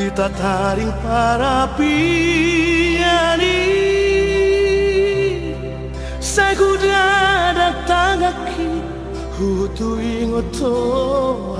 Ditataring para piani Saya kuda datang aki Hutu ingoto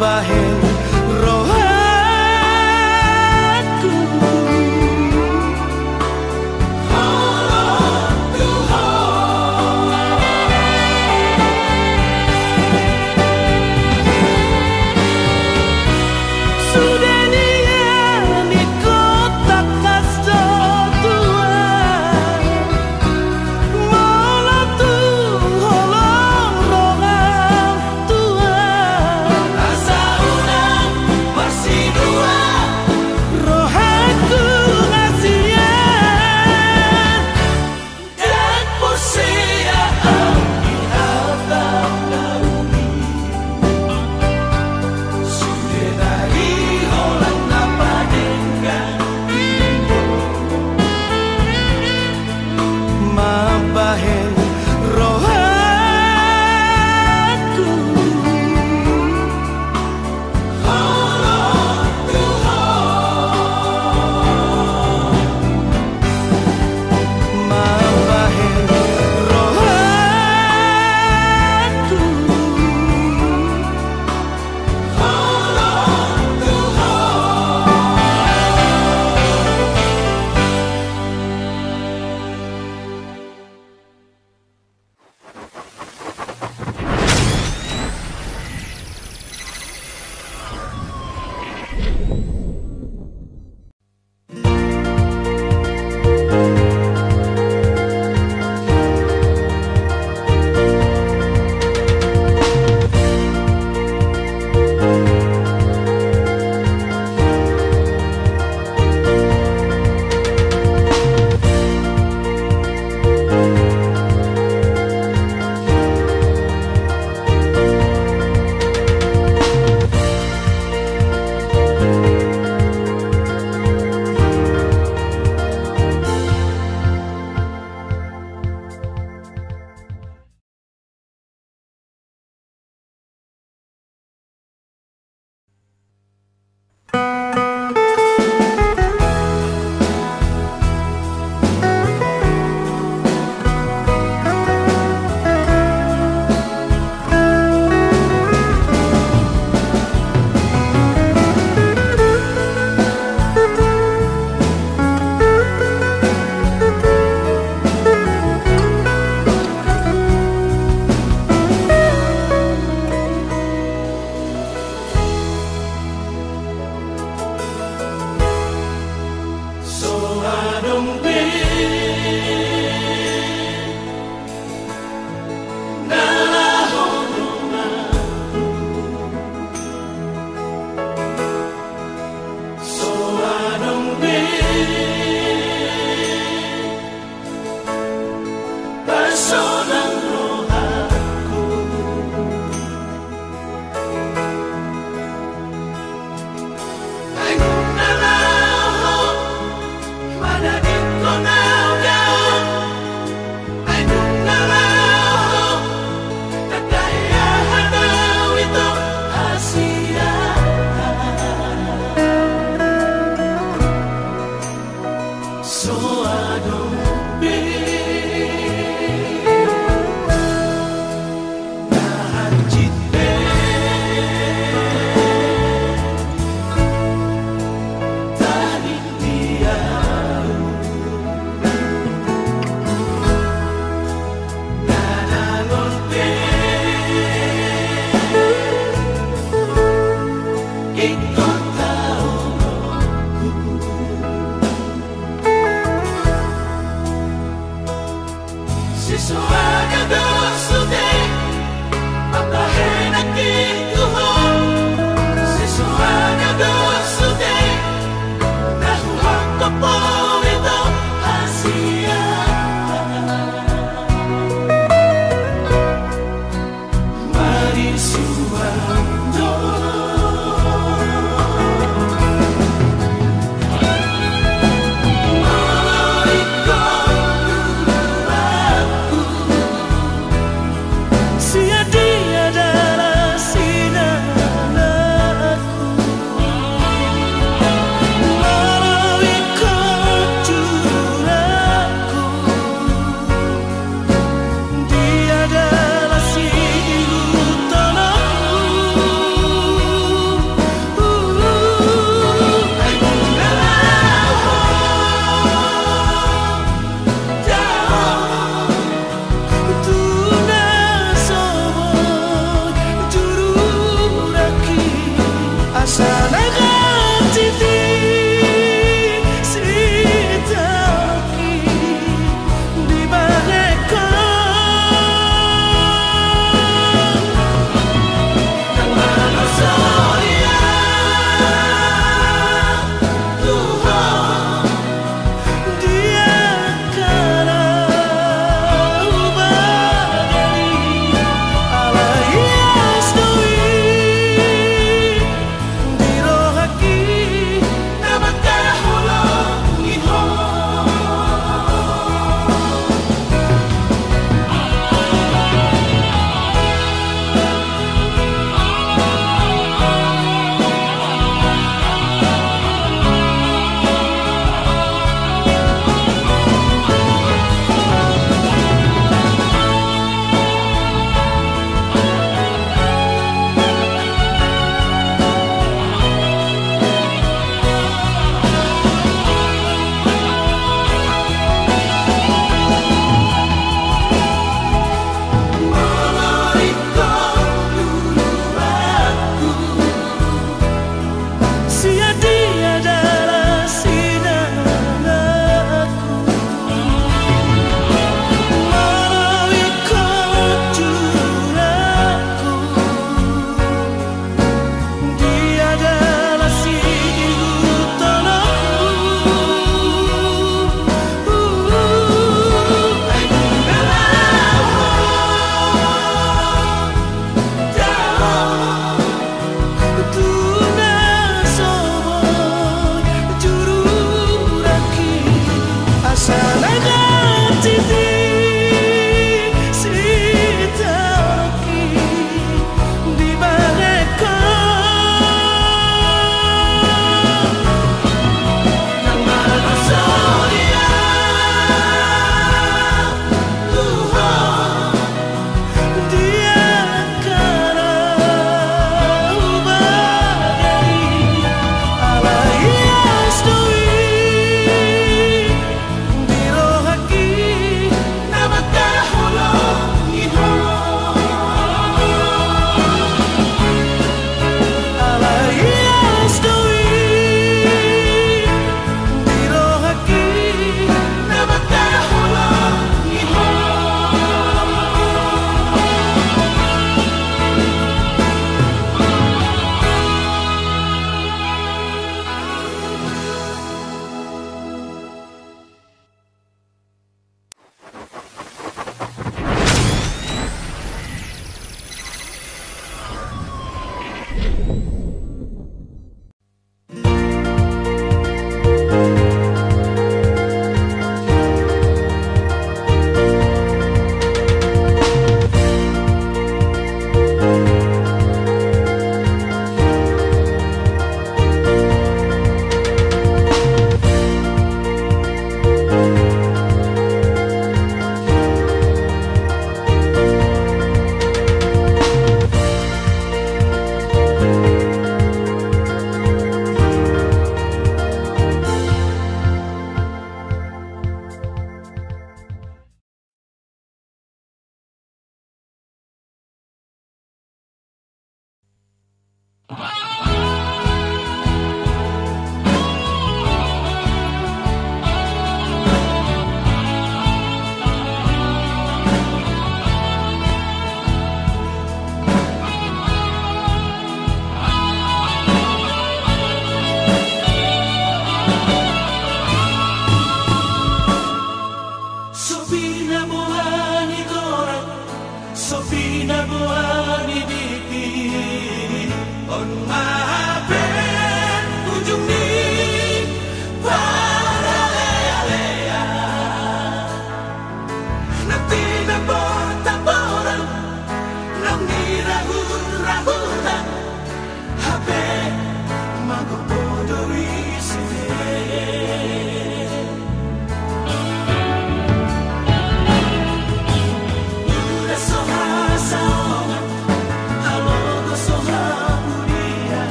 bahay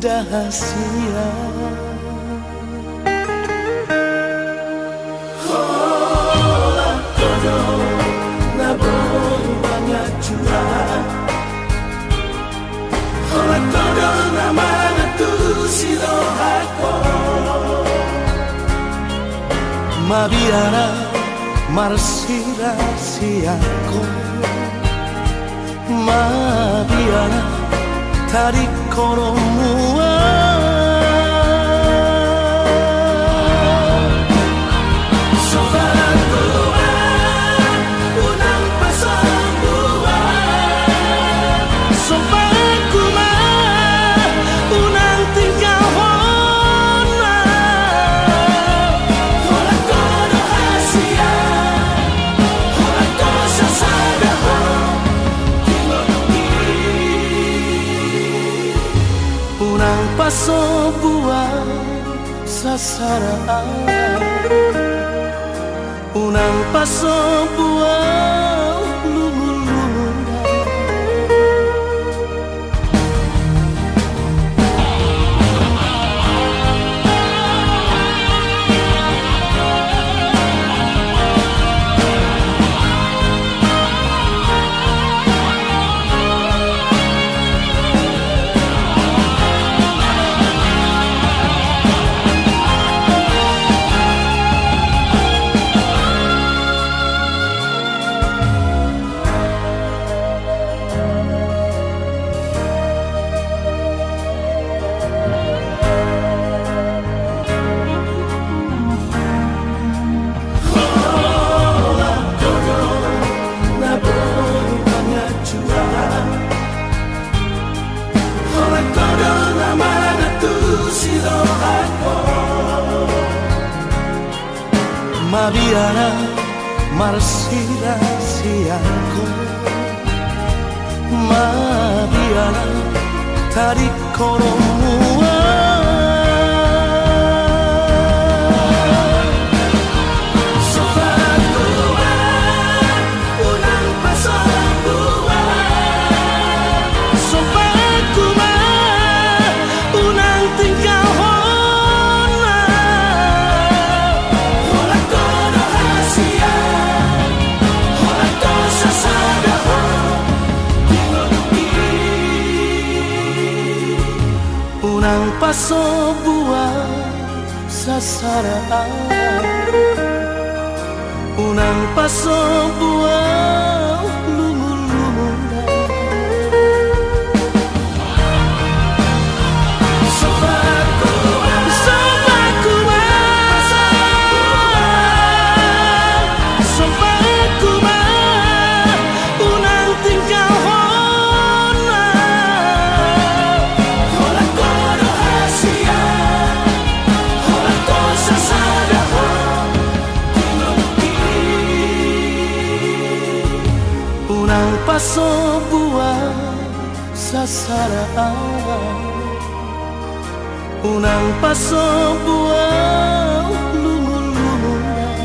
dahasia Hola todo na bombanya cula Hola todo na siako Mabiara tarik korunmuş Unang pasang ampasso 光この胸 saraan Unang sebuah sasaran Unang paso buang lungun-lungunan